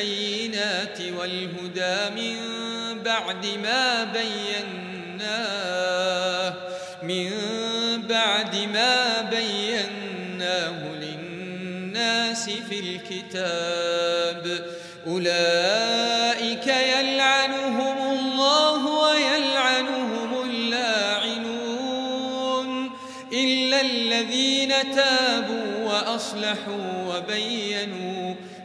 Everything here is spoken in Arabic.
البينات والهدى من بعد ما بيناه من بعد ما بيناه للناس في الكتاب. أولئك يلعنهم الله ويلعنهم اللاعنون إلا الذين تابوا وأصلحوا وبينوا.